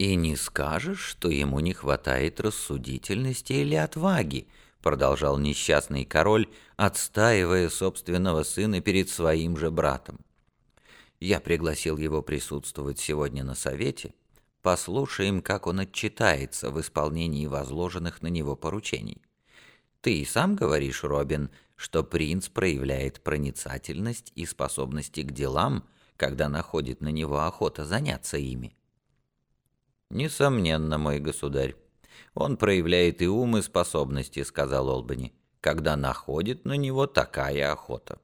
«И не скажешь, что ему не хватает рассудительности или отваги», продолжал несчастный король, отстаивая собственного сына перед своим же братом. «Я пригласил его присутствовать сегодня на совете. Послушаем, как он отчитается в исполнении возложенных на него поручений. Ты и сам говоришь, Робин, что принц проявляет проницательность и способности к делам, когда находит на него охота заняться ими. «Несомненно, мой государь. Он проявляет и ум, и способности», — сказал Олбани, «когда находит на него такая охота».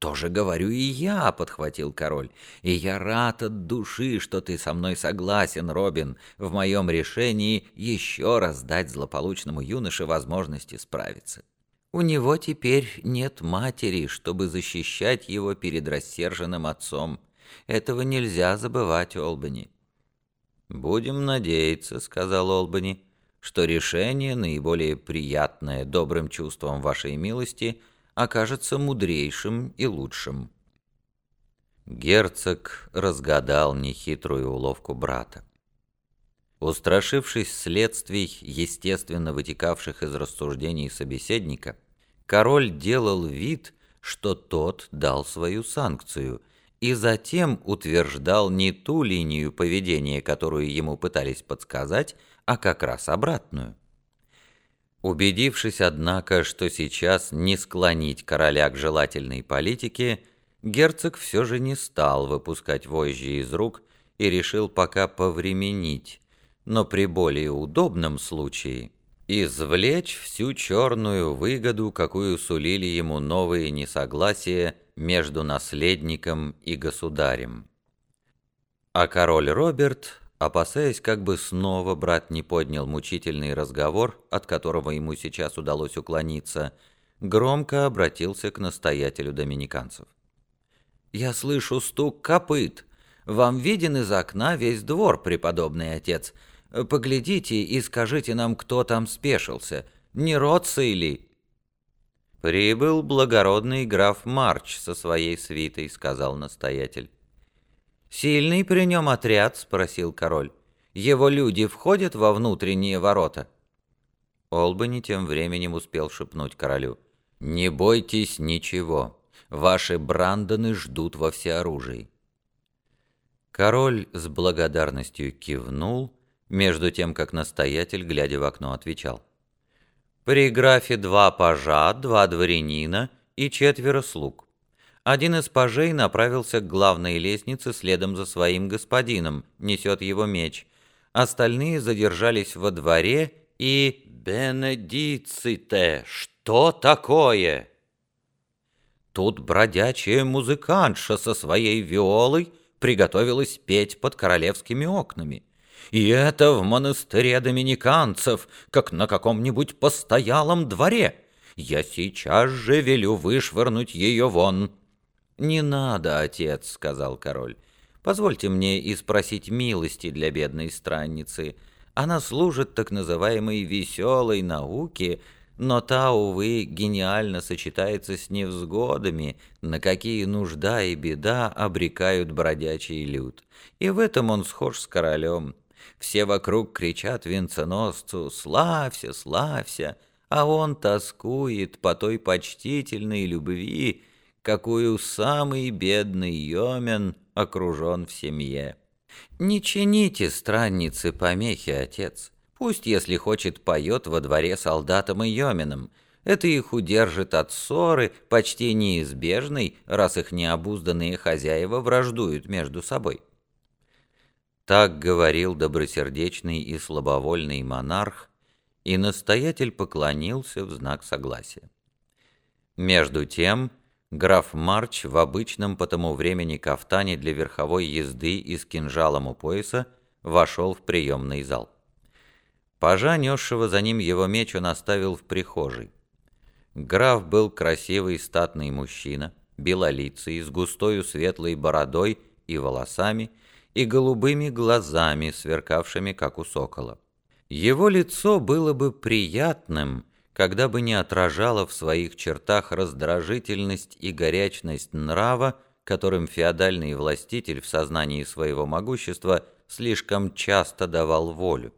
«Тоже говорю и я», — подхватил король, «и я рад от души, что ты со мной согласен, Робин, в моем решении еще раз дать злополучному юноше возможности справиться. У него теперь нет матери, чтобы защищать его перед рассерженным отцом. Этого нельзя забывать, Олбани. «Будем надеяться», — сказал Олбани, «что решение, наиболее приятное добрым чувством вашей милости, окажется мудрейшим и лучшим». Герцог разгадал нехитрую уловку брата. Устрашившись следствий, естественно вытекавших из рассуждений собеседника, король делал вид, что тот дал свою санкцию — и затем утверждал не ту линию поведения, которую ему пытались подсказать, а как раз обратную. Убедившись, однако, что сейчас не склонить короля к желательной политике, герцог все же не стал выпускать вожжи из рук и решил пока повременить, но при более удобном случае извлечь всю черную выгоду, какую сулили ему новые несогласия между наследником и государем. А король Роберт, опасаясь, как бы снова брат не поднял мучительный разговор, от которого ему сейчас удалось уклониться, громко обратился к настоятелю доминиканцев. «Я слышу стук копыт. Вам виден из окна весь двор, преподобный отец. Поглядите и скажите нам, кто там спешился. Не родцы ли?» «Прибыл благородный граф Марч со своей свитой», — сказал настоятель. «Сильный при нем отряд?» — спросил король. «Его люди входят во внутренние ворота?» Олбани тем временем успел шепнуть королю. «Не бойтесь ничего. Ваши бранданы ждут во всеоружии». Король с благодарностью кивнул, между тем, как настоятель, глядя в окно, отвечал. При графе два пажа, два дворянина и четверо слуг. Один из пажей направился к главной лестнице следом за своим господином, несет его меч. Остальные задержались во дворе и... «Бенедиците! Что такое?» Тут бродячая музыкантша со своей виолой приготовилась петь под королевскими окнами. И это в монастыре доминиканцев, как на каком-нибудь постоялом дворе. Я сейчас же велю вышвырнуть ее вон». «Не надо, отец», — сказал король. «Позвольте мне и спросить милости для бедной странницы. Она служит так называемой веселой науке, но та, увы, гениально сочетается с невзгодами, на какие нужда и беда обрекают бродячий люд. И в этом он схож с королем. Все вокруг кричат венценосцу «Славься, славься!», а он тоскует по той почтительной любви, какую самый бедный Йомен окружен в семье. Не чините странницы помехи, отец. Пусть, если хочет, поет во дворе солдатам и Йоменам. Это их удержит от ссоры, почти неизбежной, раз их необузданные хозяева враждуют между собой. Так говорил добросердечный и слабовольный монарх, и настоятель поклонился в знак согласия. Между тем, граф Марч в обычном по тому времени кафтане для верховой езды и с кинжалом у пояса вошел в приемный зал. Пажа, несшего за ним его меч, он оставил в прихожей. Граф был красивый статный мужчина, белолицый, с густою светлой бородой и волосами, и голубыми глазами, сверкавшими, как у сокола. Его лицо было бы приятным, когда бы не отражало в своих чертах раздражительность и горячность нрава, которым феодальный властитель в сознании своего могущества слишком часто давал волю.